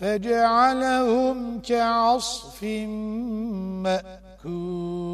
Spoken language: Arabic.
فجعلهم كعصف مأكول.